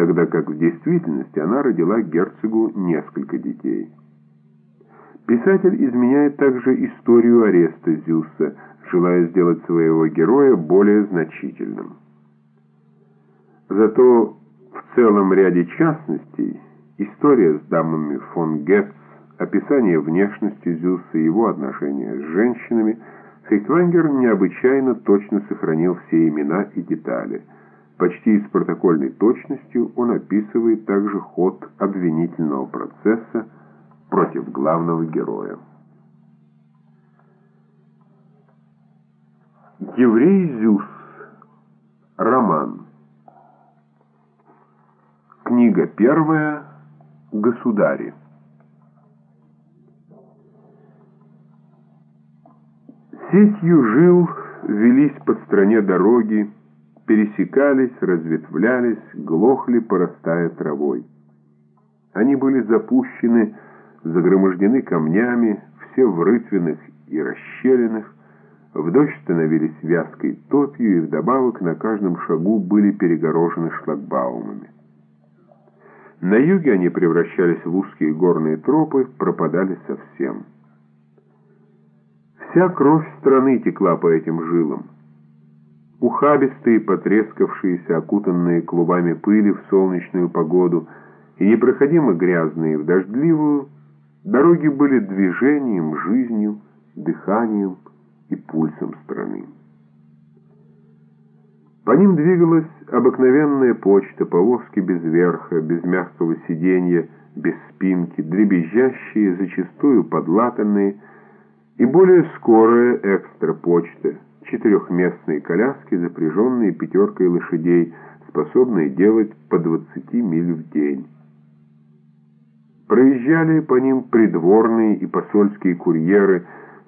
тогда как в действительности она родила герцогу несколько детей. Писатель изменяет также историю ареста Зюса, желая сделать своего героя более значительным. Зато в целом ряде частностей история с дамами фон Гетц, описание внешности Зюса и его отношения с женщинами, Фейхтвангер необычайно точно сохранил все имена и детали. Почти с протокольной точностью он описывает также ход обвинительного процесса против главного героя. Еврей Зюс. Роман. Книга первая. Государи. Сетью жил, велись по стране дороги, пересекались, разветвлялись, глохли, порастая травой. Они были запущены, загромождены камнями, все в рытвинах и расщелинах, в дождь становились вязкой топью и вдобавок на каждом шагу были перегорожены шлагбаумами. На юге они превращались в узкие горные тропы, пропадали совсем. Вся кровь страны текла по этим жилам. Ухабистые, потрескавшиеся, окутанные клубами пыли в солнечную погоду и непроходимо грязные в дождливую, дороги были движением, жизнью, дыханием и пульсом страны. По ним двигалась обыкновенная почта, повозки без верха, без мягкого сиденья, без спинки, дребезжащие, зачастую подлатанные, и более скорая экстра-почта, четырехместные коляски, запряженные пятеркой лошадей, способные делать по 20 миль в день. Проезжали по ним придворные и посольские курьеры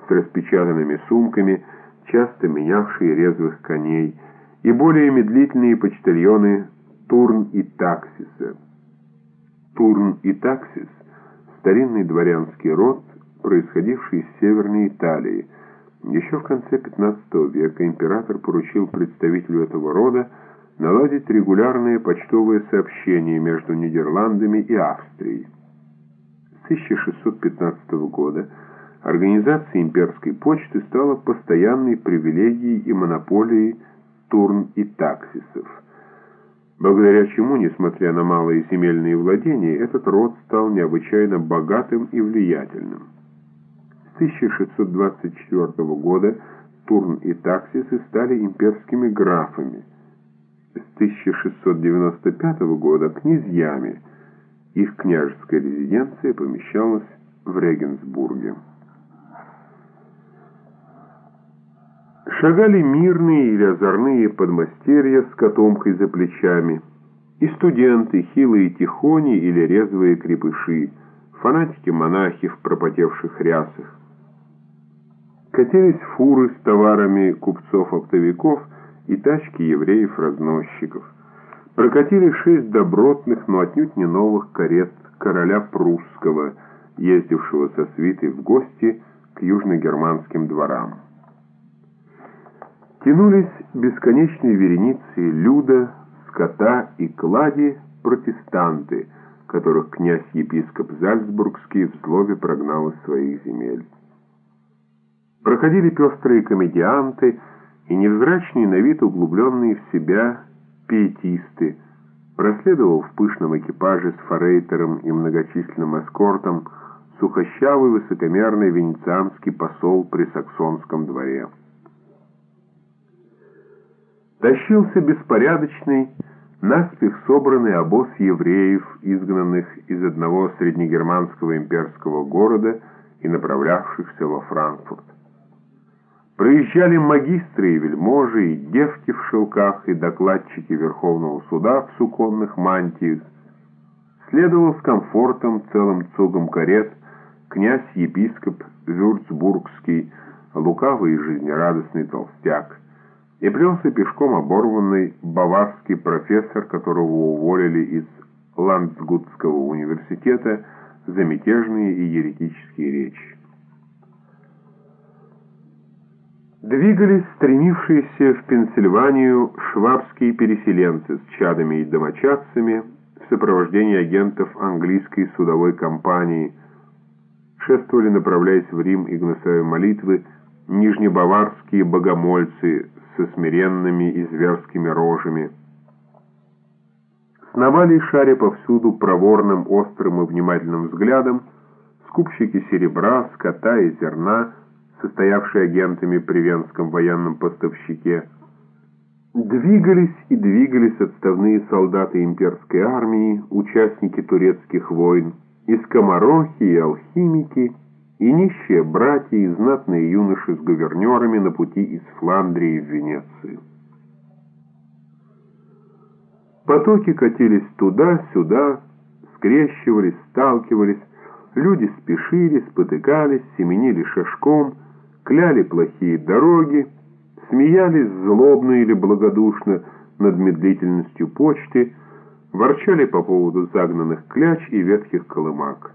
с распечатанными сумками, часто менявшие резвых коней, и более медлительные почтальоны Турн и Таксиса. Турн и Таксис – старинный дворянский род, происходивший из Северной Италии. Еще в конце XV века император поручил представителю этого рода наладить регулярные почтовые сообщения между Нидерландами и Австрией. С 1615 года организация имперской почты стала постоянной привилегией и монополией Турн и Таксисов, благодаря чему, несмотря на малые земельные владения, этот род стал необычайно богатым и влиятельным. 1624 года Турн и Таксисы стали имперскими графами. С 1695 года князьями. Их княжеская резиденция помещалась в Регенсбурге. Шагали мирные или озорные подмастерья с котомкой за плечами, и студенты, хилые тихони или резвые крепыши, фанатики-монахи в пропотевших рясах. Катились фуры с товарами купцов-оптовиков и тачки евреев-разносчиков. Прокатили шесть добротных, но отнюдь не новых карет короля прусского, ездившего со свитой в гости к южногерманским дворам. Тянулись бесконечные вереницы люда, скота и клади протестанты, которых князь-епископ Зальцбургский в злобе прогнал из своих земель. Проходили пестрые комедианты и невзрачные на вид углубленные в себя пиетисты. Проследовал в пышном экипаже с форейтером и многочисленным эскортом сухощавый высокомерный венецианский посол при саксонском дворе. Тащился беспорядочный, наспех собранный обоз евреев, изгнанных из одного среднегерманского имперского города и направлявшихся во Франкфурт. Проезжали магистры и вельможи, и девки в шелках, и докладчики Верховного суда в суконных мантиях. Следовал с комфортом целым цугом карет князь-епископ Вюрцбургский, лукавый и жизнерадостный толстяк, и плелся пешком оборванный баварский профессор, которого уволили из Ландсгутского университета за мятежные и еретические речи. Двигались стремившиеся в Пенсильванию швабские переселенцы с чадами и домочадцами, в сопровождении агентов английской судовой компании. Шествовали, направляясь в Рим и гнусая молитвы, нижнебаварские богомольцы со смиренными и зверскими рожами. Сновали шаря повсюду проворным, острым и внимательным взглядом скупщики серебра, скота и зерна, состоявшие агентами при Венском военном поставщике. Двигались и двигались отставные солдаты имперской армии, участники турецких войн, и скоморохи, и алхимики, и нищие братья, и знатные юноши с гувернерами на пути из Фландрии в Венецию. Потоки катились туда-сюда, скрещивались, сталкивались, люди спешили, спотыкались, семенили шашком, кляли плохие дороги, смеялись злобно или благодушно над медлительностью почты, ворчали по поводу загнанных кляч и ветхих колымак.